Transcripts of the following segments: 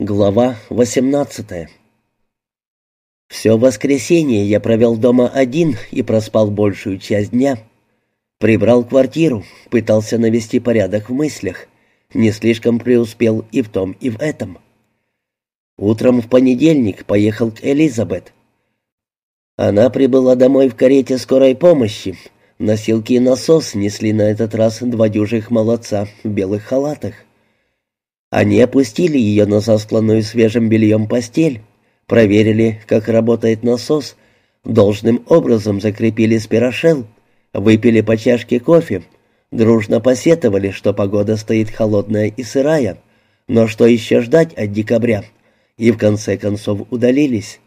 Глава 18 Все воскресенье я провел дома один и проспал большую часть дня. Прибрал квартиру, пытался навести порядок в мыслях. Не слишком преуспел и в том, и в этом. Утром в понедельник поехал к Элизабет. Она прибыла домой в карете скорой помощи. Носилки и насос несли на этот раз два дюжих молодца в белых халатах. Они опустили ее на застланную свежим бельем постель, проверили, как работает насос, должным образом закрепили спирошел, выпили по чашке кофе, дружно посетовали, что погода стоит холодная и сырая, но что еще ждать от декабря, и в конце концов удалились.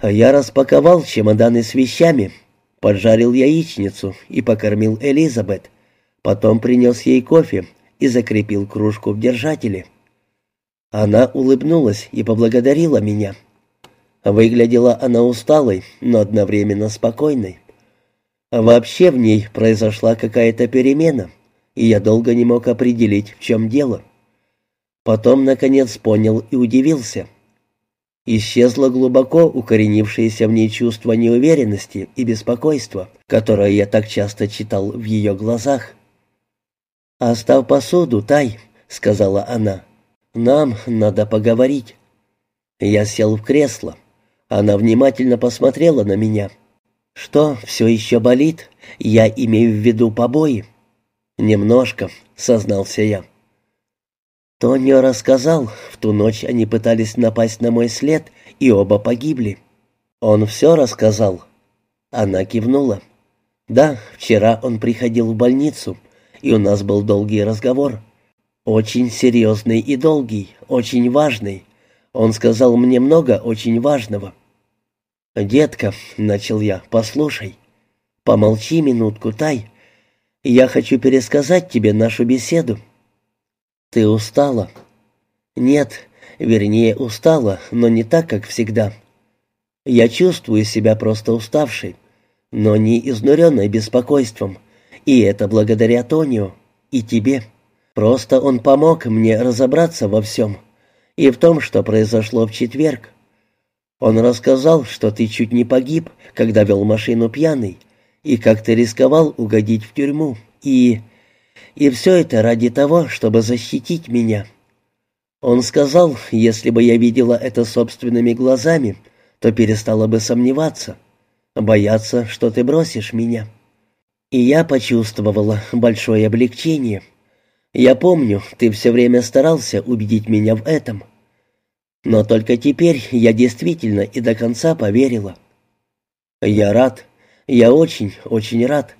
А я распаковал чемоданы с вещами, поджарил яичницу и покормил Элизабет, потом принес ей кофе, и закрепил кружку в держателе. Она улыбнулась и поблагодарила меня. Выглядела она усталой, но одновременно спокойной. Вообще в ней произошла какая-то перемена, и я долго не мог определить, в чем дело. Потом, наконец, понял и удивился. Исчезло глубоко укоренившееся в ней чувство неуверенности и беспокойства, которое я так часто читал в ее глазах. «Оставь посуду, Тай», — сказала она. «Нам надо поговорить». Я сел в кресло. Она внимательно посмотрела на меня. «Что, все еще болит? Я имею в виду побои». «Немножко», — сознался я. Тонио рассказал, в ту ночь они пытались напасть на мой след, и оба погибли. Он все рассказал. Она кивнула. Да, вчера он приходил в больницу, и у нас был долгий разговор. Очень серьезный и долгий, очень важный. Он сказал мне много очень важного. «Детка», — начал я, — «послушай. Помолчи минутку, Тай. Я хочу пересказать тебе нашу беседу». «Ты устала?» «Нет, вернее, устала, но не так, как всегда. Я чувствую себя просто уставшей, но не изнуренной беспокойством. И это благодаря Тонио и тебе. Просто он помог мне разобраться во всем. И в том, что произошло в четверг. Он рассказал, что ты чуть не погиб, когда вел машину пьяный, и как ты рисковал угодить в тюрьму. И... И все это ради того, чтобы защитить меня. Он сказал, если бы я видела это собственными глазами, то перестала бы сомневаться, бояться, что ты бросишь меня. И я почувствовала большое облегчение. Я помню, ты все время старался убедить меня в этом. Но только теперь я действительно и до конца поверила. Я рад. Я очень, очень рад.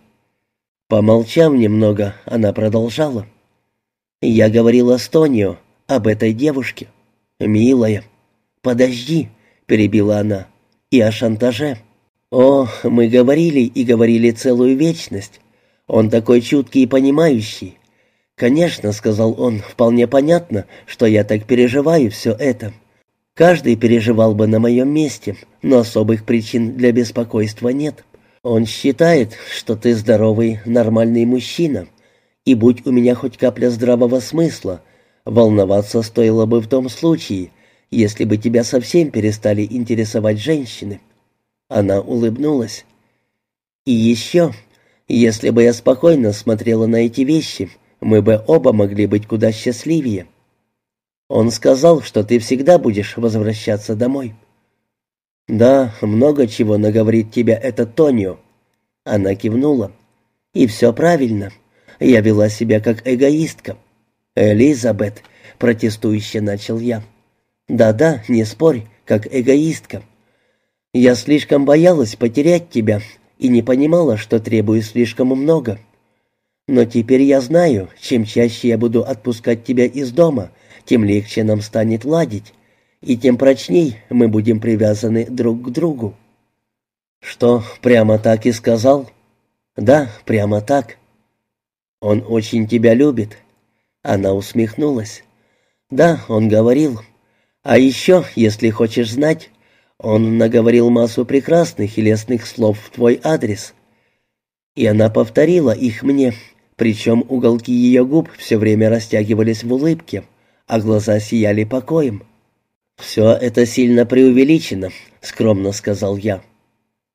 Помолчав немного, она продолжала. Я говорила с Тонио об этой девушке. «Милая, подожди», — перебила она, — «и о шантаже». О, мы говорили и говорили целую вечность. Он такой чуткий и понимающий. Конечно, сказал он, вполне понятно, что я так переживаю все это. Каждый переживал бы на моем месте, но особых причин для беспокойства нет. Он считает, что ты здоровый, нормальный мужчина, и будь у меня хоть капля здравого смысла, волноваться стоило бы в том случае, если бы тебя совсем перестали интересовать женщины. Она улыбнулась. «И еще, если бы я спокойно смотрела на эти вещи, мы бы оба могли быть куда счастливее. Он сказал, что ты всегда будешь возвращаться домой». «Да, много чего наговорит тебя этот Тонио». Она кивнула. «И все правильно. Я вела себя как эгоистка». «Элизабет», — протестующе начал я. «Да-да, не спорь, как эгоистка. Я слишком боялась потерять тебя и не понимала, что требую слишком много. Но теперь я знаю, чем чаще я буду отпускать тебя из дома, тем легче нам станет ладить, и тем прочней мы будем привязаны друг к другу». «Что, прямо так и сказал?» «Да, прямо так». «Он очень тебя любит». Она усмехнулась. «Да, он говорил. А еще, если хочешь знать, он наговорил массу прекрасных и лестных слов в твой адрес. И она повторила их мне, причем уголки ее губ все время растягивались в улыбке, а глаза сияли покоем. «Все это сильно преувеличено», — скромно сказал я.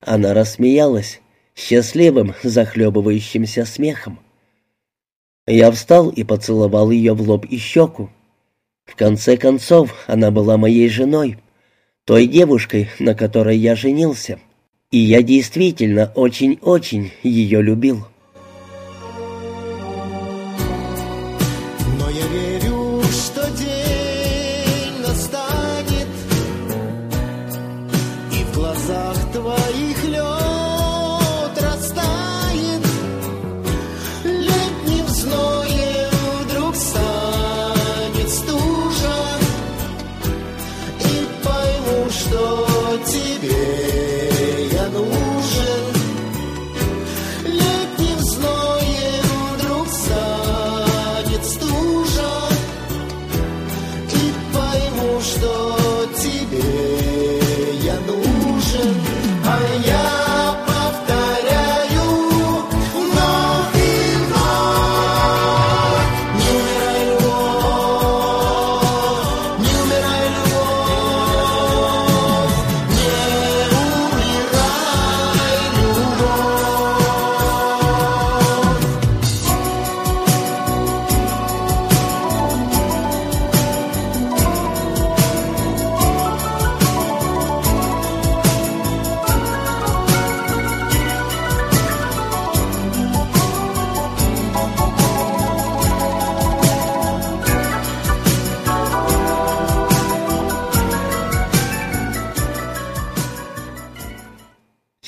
Она рассмеялась, счастливым, захлебывающимся смехом. Я встал и поцеловал ее в лоб и щеку. В конце концов, она была моей женой, той девушкой, на которой я женился. И я действительно очень-очень ее любил.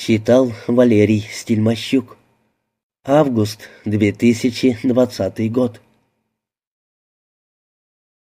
Читал Валерий Стельмощук. Август 2020 год.